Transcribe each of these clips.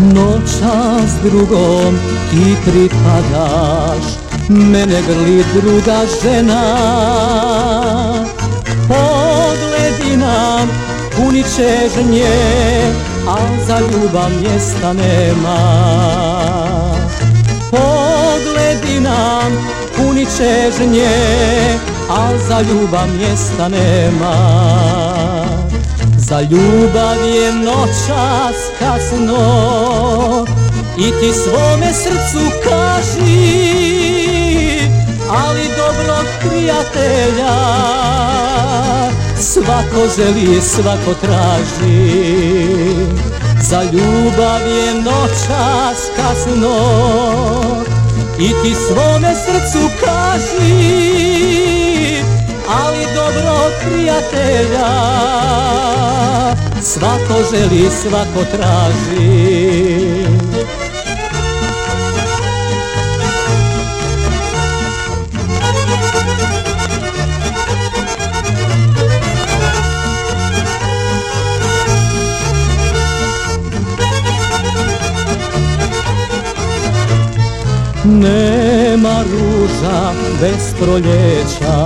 Noća s drugom ti pripadaš Mene grli druga žena. Pogledi nam puni čežnje A za ljubav mjesta nema. Pogledi nam puni čežnje A za ljubav mjesta nema za ljubav je noćas kasno I ti svome srcu kaži Ali dobrog prijatelja Svako želi, svako traži. Za ljubav je noćas kasno I ti svome srcu kaži dobro prijatelja. Svako želi, svako traži Nema ruža bez proljeća.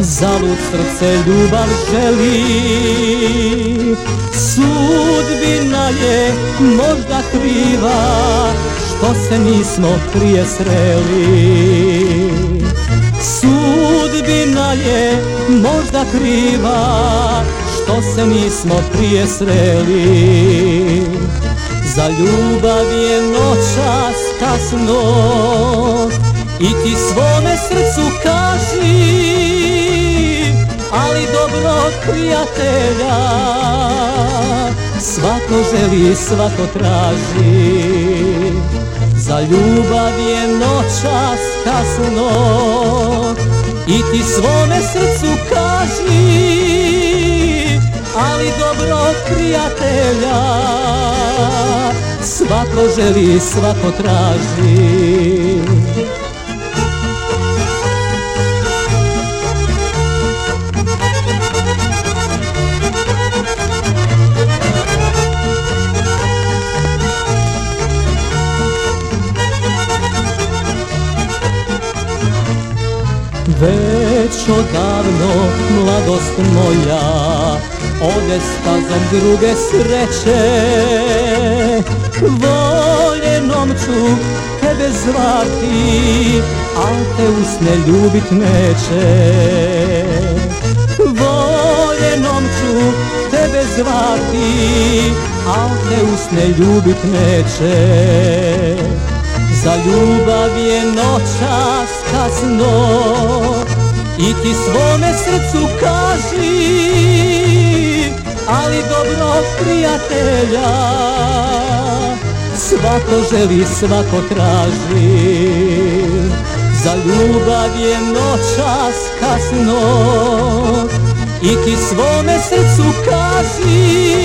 Zalud srce ljubav želi. Sudbina je možda kriva Što se nismo prije sreli. Sudbina je možda kriva Što se nismo prije sreli. Za ljubav je noćas kasno I ti svome srcu kaži Ali dobro prijatelja Svako želi, svako traži. Za ljubav je noćas kasno I ti svome srcu kaži ali dobro prijatelja Svako želi, svako traži Već odavno mladost moja ode stazom druge sreće. Voljenom ću tebe zvati, al te usne ljubit neće. Voljenom ću tebe zvati, al te usne ljubit neće ljubav je noćas kasno i ti svome srcu kaži ali dobro prijatelja Svako želi, svako traži. Za ljubav je noćas kasno I ti svome srcu kaži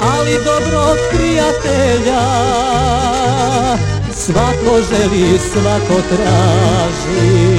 Ali dobro prijatelja Svako želi, svako traži